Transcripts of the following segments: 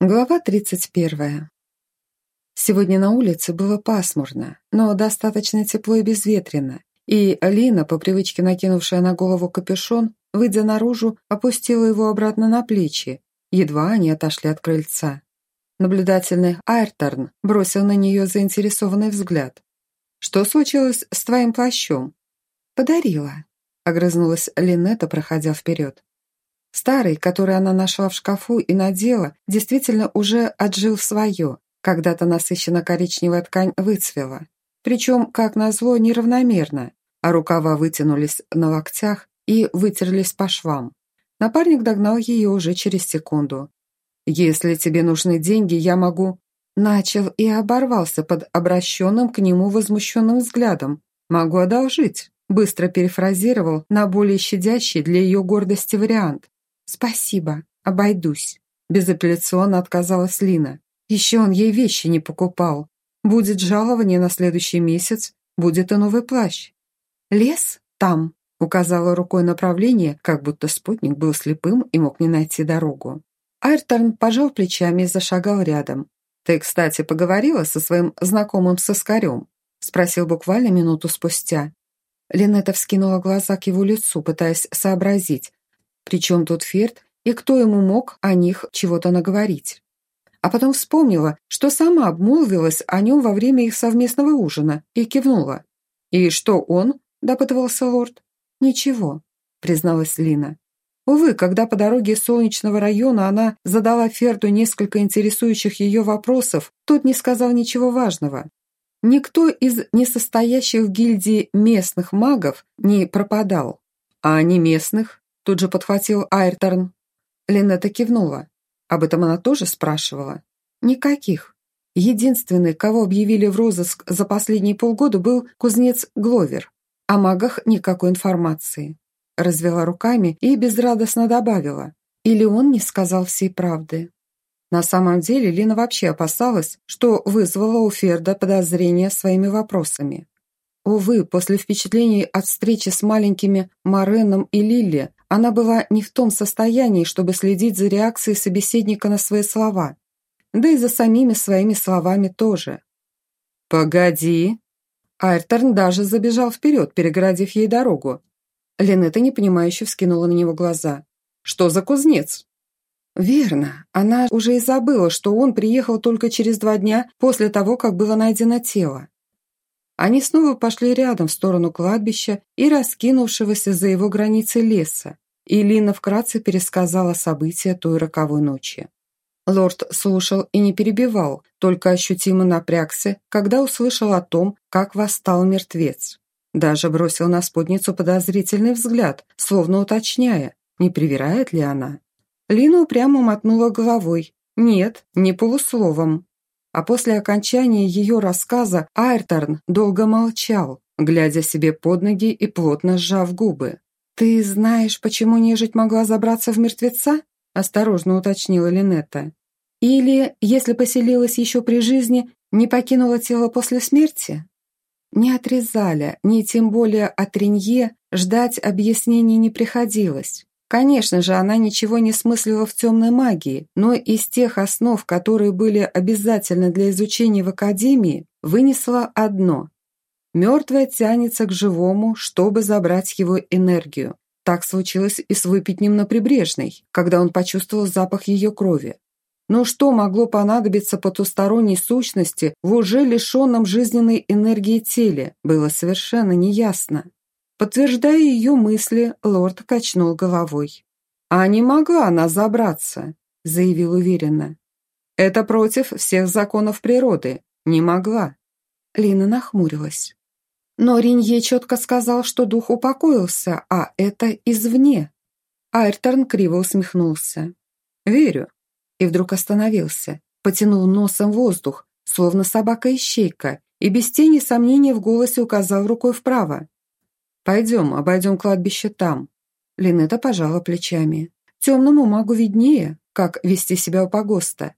Глава 31. Сегодня на улице было пасмурно, но достаточно тепло и безветренно, и Алина, по привычке накинувшая на голову капюшон, выйдя наружу, опустила его обратно на плечи, едва они отошли от крыльца. Наблюдательный Айрторн бросил на нее заинтересованный взгляд. «Что случилось с твоим плащом?» «Подарила», — огрызнулась Линетта, проходя вперед. Старый, который она нашла в шкафу и надела, действительно уже отжил свое. Когда-то насыщенно-коричневая ткань выцвела. Причем, как назло, неравномерно, а рукава вытянулись на локтях и вытерлись по швам. Напарник догнал ее уже через секунду. «Если тебе нужны деньги, я могу...» Начал и оборвался под обращенным к нему возмущенным взглядом. «Могу одолжить», быстро перефразировал на более щадящий для ее гордости вариант. «Спасибо, обойдусь», – безапелляционно отказалась Лина. «Еще он ей вещи не покупал. Будет жалование на следующий месяц, будет и новый плащ». «Лес там», – указала рукой направление, как будто спутник был слепым и мог не найти дорогу. Айрторн пожал плечами и зашагал рядом. «Ты, кстати, поговорила со своим знакомым соскарем?» – спросил буквально минуту спустя. Линетта вскинула глаза к его лицу, пытаясь сообразить, причем тут Ферд и кто ему мог о них чего-то наговорить. А потом вспомнила, что сама обмолвилась о нем во время их совместного ужина и кивнула. «И что он?» – допытывался лорд. «Ничего», – призналась Лина. Увы, когда по дороге солнечного района она задала Ферду несколько интересующих ее вопросов, тот не сказал ничего важного. Никто из несостоящих в гильдии местных магов не пропадал. А они местных Тут же подхватил Айрторн. Линетта кивнула. Об этом она тоже спрашивала. Никаких. Единственный, кого объявили в розыск за последние полгода, был кузнец Гловер. О магах никакой информации. Развела руками и безрадостно добавила. Или он не сказал всей правды. На самом деле Лина вообще опасалась, что вызвала у Ферда подозрения своими вопросами. Увы, после впечатлений от встречи с маленькими Мареном и Лилли она была не в том состоянии, чтобы следить за реакцией собеседника на свои слова, да и за самими своими словами тоже. «Погоди!» Айрторн даже забежал вперед, перегородив ей дорогу. Ленета непонимающе вскинула на него глаза. «Что за кузнец?» Верно, она уже и забыла, что он приехал только через два дня после того, как было найдено тело. Они снова пошли рядом в сторону кладбища и раскинувшегося за его границей леса, и Лина вкратце пересказала события той роковой ночи. Лорд слушал и не перебивал, только ощутимо напрягся, когда услышал о том, как восстал мертвец. Даже бросил на спутницу подозрительный взгляд, словно уточняя, не привирает ли она. Лина упрямо мотнула головой. Нет, не полусловом а после окончания ее рассказа Айрторн долго молчал, глядя себе под ноги и плотно сжав губы. «Ты знаешь, почему нежить могла забраться в мертвеца?» – осторожно уточнила Линетта. «Или, если поселилась еще при жизни, не покинула тело после смерти?» Не отрезали, ни тем более от Ренье ждать объяснений не приходилось. Конечно же, она ничего не смыслила в темной магии, но из тех основ, которые были обязательны для изучения в академии, вынесла одно. Мертвое тянется к живому, чтобы забрать его энергию. Так случилось и с выпитнем на Прибрежной, когда он почувствовал запах ее крови. Но что могло понадобиться потусторонней сущности в уже лишенном жизненной энергии теле, было совершенно неясно. Подтверждая ее мысли, лорд качнул головой. «А не могла она забраться», — заявил уверенно. «Это против всех законов природы. Не могла». Лина нахмурилась. Но Ринье четко сказал, что дух упокоился, а это извне. Айрторн криво усмехнулся. «Верю». И вдруг остановился, потянул носом воздух, словно собака-ищейка, и без тени сомнения в голосе указал рукой вправо. «Пойдем, обойдем кладбище там». Линета пожала плечами. «Темному магу виднее, как вести себя у погоста».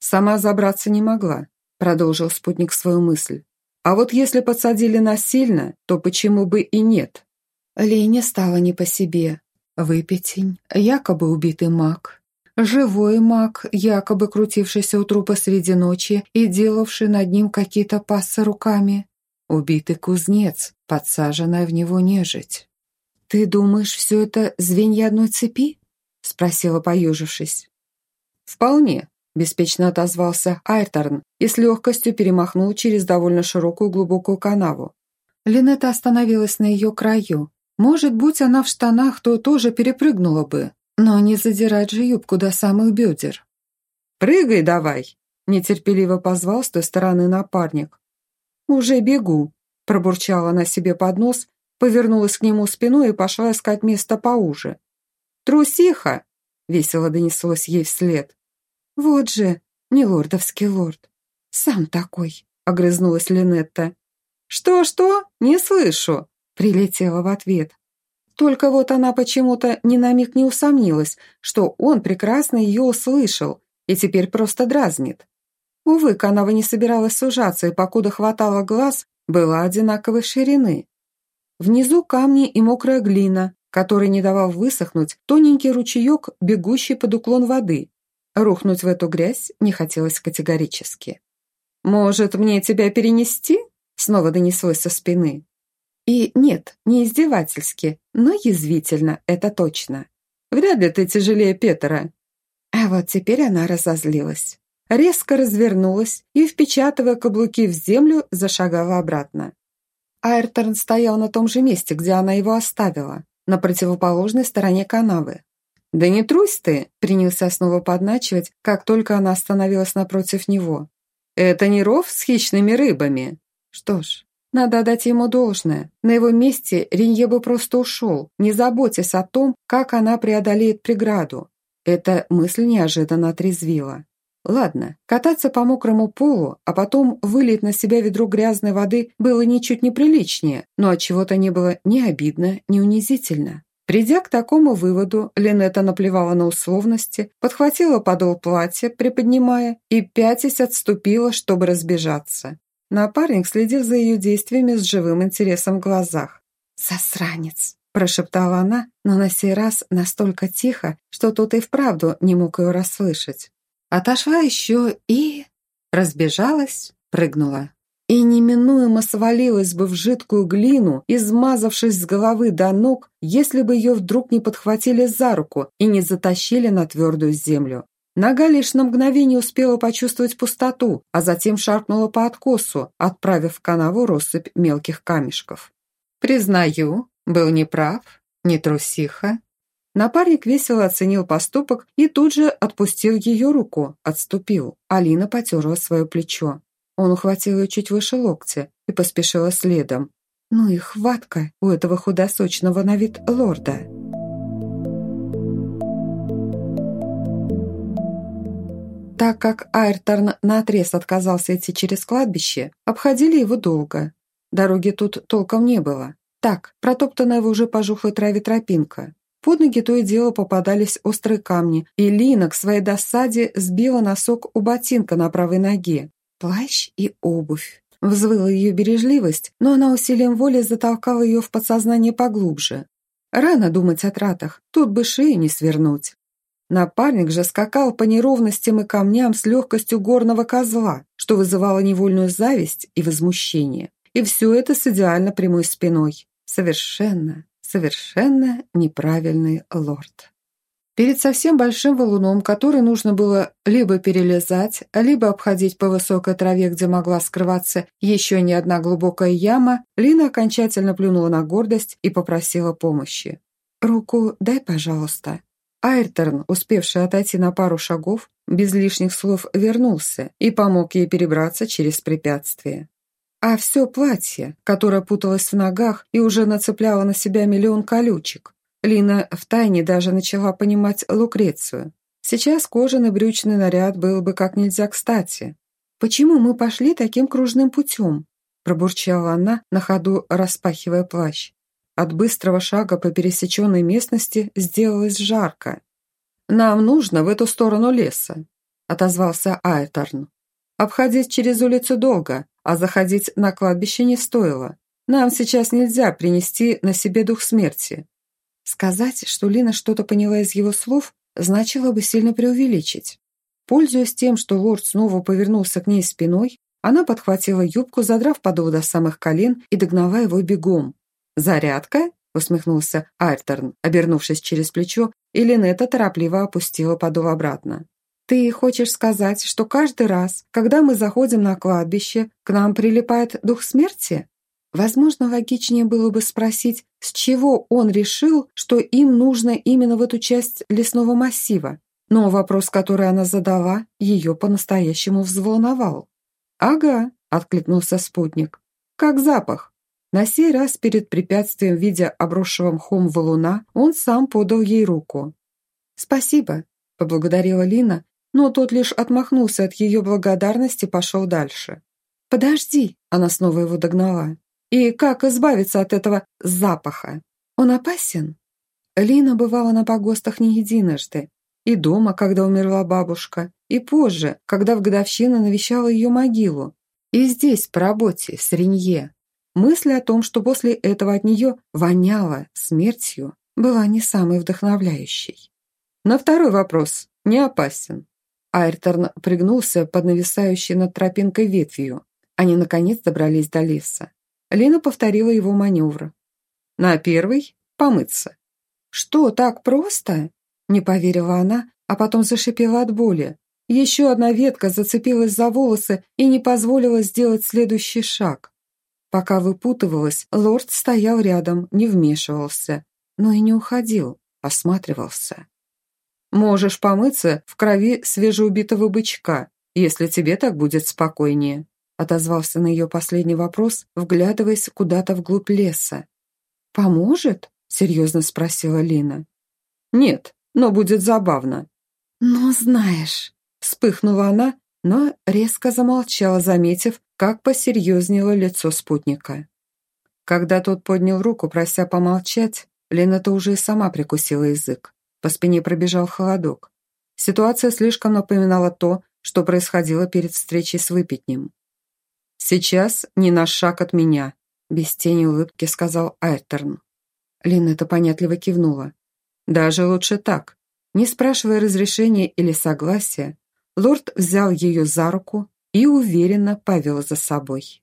«Сама забраться не могла», — продолжил спутник свою мысль. «А вот если подсадили насильно, то почему бы и нет?» Лене стало не по себе. Выпятень, якобы убитый маг. Живой маг, якобы крутившийся у трупа среди ночи и делавший над ним какие-то пассы руками. Убитый кузнец, подсаженная в него нежить. «Ты думаешь, все это звенья одной цепи?» — спросила, поежившись. «Вполне», — беспечно отозвался Айрторн и с легкостью перемахнул через довольно широкую глубокую канаву. Линета остановилась на ее краю. Может, будь она в штанах, то тоже перепрыгнула бы, но не задирать же юбку до самых бедер. «Прыгай давай!» – нетерпеливо позвал с той стороны напарник. «Уже бегу», – пробурчала она себе под нос, повернулась к нему спиной и пошла искать место поуже. «Трусиха!» – весело донеслось ей вслед. «Вот же, не лордовский лорд. Сам такой», – огрызнулась Линетта. «Что-что? Не слышу!» – прилетела в ответ. Только вот она почему-то ни на миг не усомнилась, что он прекрасно ее услышал и теперь просто дразнит. Увы, канава не собиралась сужаться, и покуда хватало глаз, была одинаковой ширины. Внизу камни и мокрая глина, который не давал высохнуть тоненький ручеек, бегущий под уклон воды. Рухнуть в эту грязь не хотелось категорически. «Может, мне тебя перенести?» снова донеслось со спины. И нет, не издевательски, но язвительно, это точно. Вряд ли ты тяжелее Петра. А вот теперь она разозлилась. Резко развернулась и, впечатывая каблуки в землю, зашагала обратно. Айрторн стоял на том же месте, где она его оставила, на противоположной стороне канавы. «Да не трусь ты!» – принялся снова подначивать, как только она остановилась напротив него. «Это не ров с хищными рыбами!» Что ж, надо отдать ему должное. На его месте Ринье бы просто ушел, не заботясь о том, как она преодолеет преграду. Эта мысль неожиданно отрезвила. Ладно, кататься по мокрому полу, а потом вылить на себя ведро грязной воды было ничуть неприличнее, но от чего то не было ни обидно, ни унизительно. Придя к такому выводу, Линета наплевала на условности, подхватила подол платья, приподнимая, и пятясь отступила, чтобы разбежаться. Напарник следил за ее действиями с живым интересом в глазах. «Засранец!» – прошептала она, но на сей раз настолько тихо, что тот и вправду не мог ее расслышать. Отошла еще и... разбежалась, прыгнула. И неминуемо свалилась бы в жидкую глину, измазавшись с головы до ног, если бы ее вдруг не подхватили за руку и не затащили на твердую землю. Нога лишь на мгновение успела почувствовать пустоту, а затем шаркнула по откосу, отправив в канаву россыпь мелких камешков. «Признаю, был неправ, не трусиха». Напарник весело оценил поступок и тут же отпустил ее руку, отступил. Алина потерла свое плечо. Он ухватил ее чуть выше локтя и поспешила следом. Ну и хватка у этого худосочного на вид лорда. Так как Айрторн наотрез отказался идти через кладбище, обходили его долго. Дороги тут толком не было. Так, протоптанная в уже пожухлой траве тропинка. Под ноги то и дело попадались острые камни, и Лина к своей досаде сбила носок у ботинка на правой ноге. Плащ и обувь. Взвыла ее бережливость, но она усилием воли затолкала ее в подсознание поглубже. Рано думать о тратах, тут бы шею не свернуть. Напарник же скакал по неровностям и камням с легкостью горного козла, что вызывало невольную зависть и возмущение. И все это с идеально прямой спиной. Совершенно, совершенно неправильный лорд. Перед совсем большим валуном, который нужно было либо перелезать, либо обходить по высокой траве, где могла скрываться еще не одна глубокая яма, Лина окончательно плюнула на гордость и попросила помощи. «Руку дай, пожалуйста», Айрторн, успевший отойти на пару шагов, без лишних слов вернулся и помог ей перебраться через препятствие. А все платье, которое путалось в ногах и уже нацепляло на себя миллион колючек. Лина втайне даже начала понимать Лукрецию. Сейчас кожаный брючный наряд был бы как нельзя кстати. «Почему мы пошли таким кружным путем?» пробурчала она, на ходу распахивая плащ. От быстрого шага по пересеченной местности сделалось жарко. «Нам нужно в эту сторону леса», — отозвался Айторн. «Обходить через улицу долго, а заходить на кладбище не стоило. Нам сейчас нельзя принести на себе дух смерти». Сказать, что Лина что-то поняла из его слов, значило бы сильно преувеличить. Пользуясь тем, что лорд снова повернулся к ней спиной, она подхватила юбку, задрав подол до самых колен и догнала его бегом. «Зарядка?» – усмехнулся Айрторн, обернувшись через плечо, и Линетта торопливо опустила подол обратно. «Ты хочешь сказать, что каждый раз, когда мы заходим на кладбище, к нам прилипает дух смерти?» Возможно, логичнее было бы спросить, с чего он решил, что им нужно именно в эту часть лесного массива. Но вопрос, который она задала, ее по-настоящему взволновал. «Ага», — откликнулся спутник. «Как запах». На сей раз перед препятствием в виде обросшего мхом валуна он сам подал ей руку. «Спасибо», — поблагодарила Лина, но тот лишь отмахнулся от ее благодарности и пошел дальше. «Подожди», — она снова его догнала. «И как избавиться от этого запаха? Он опасен?» Лина бывала на погостах не единожды. И дома, когда умерла бабушка, и позже, когда в годовщину навещала ее могилу. И здесь, по работе, в Сренье. Мысль о том, что после этого от нее воняло смертью, была не самой вдохновляющей. На второй вопрос. Не опасен. Айрторн пригнулся под нависающей над тропинкой ветвью. Они, наконец, добрались до леса. Лина повторила его маневр. На первый – помыться. «Что, так просто?» – не поверила она, а потом зашипела от боли. Еще одна ветка зацепилась за волосы и не позволила сделать следующий шаг. Пока выпутывалась, лорд стоял рядом, не вмешивался, но и не уходил, осматривался. Можешь помыться в крови свежеубитого бычка, если тебе так будет спокойнее», отозвался на ее последний вопрос, вглядываясь куда-то вглубь леса. «Поможет?» — серьезно спросила Лина. «Нет, но будет забавно». «Ну, знаешь...» — вспыхнула она, но резко замолчала, заметив, как посерьезнело лицо спутника. Когда тот поднял руку, прося помолчать, Лена-то уже и сама прикусила язык. По спине пробежал холодок. Ситуация слишком напоминала то, что происходило перед встречей с выпитнем. «Сейчас не на шаг от меня», — без тени улыбки сказал Айртерн. Лина это понятливо кивнула. «Даже лучше так». Не спрашивая разрешения или согласия, лорд взял ее за руку и уверенно повел за собой.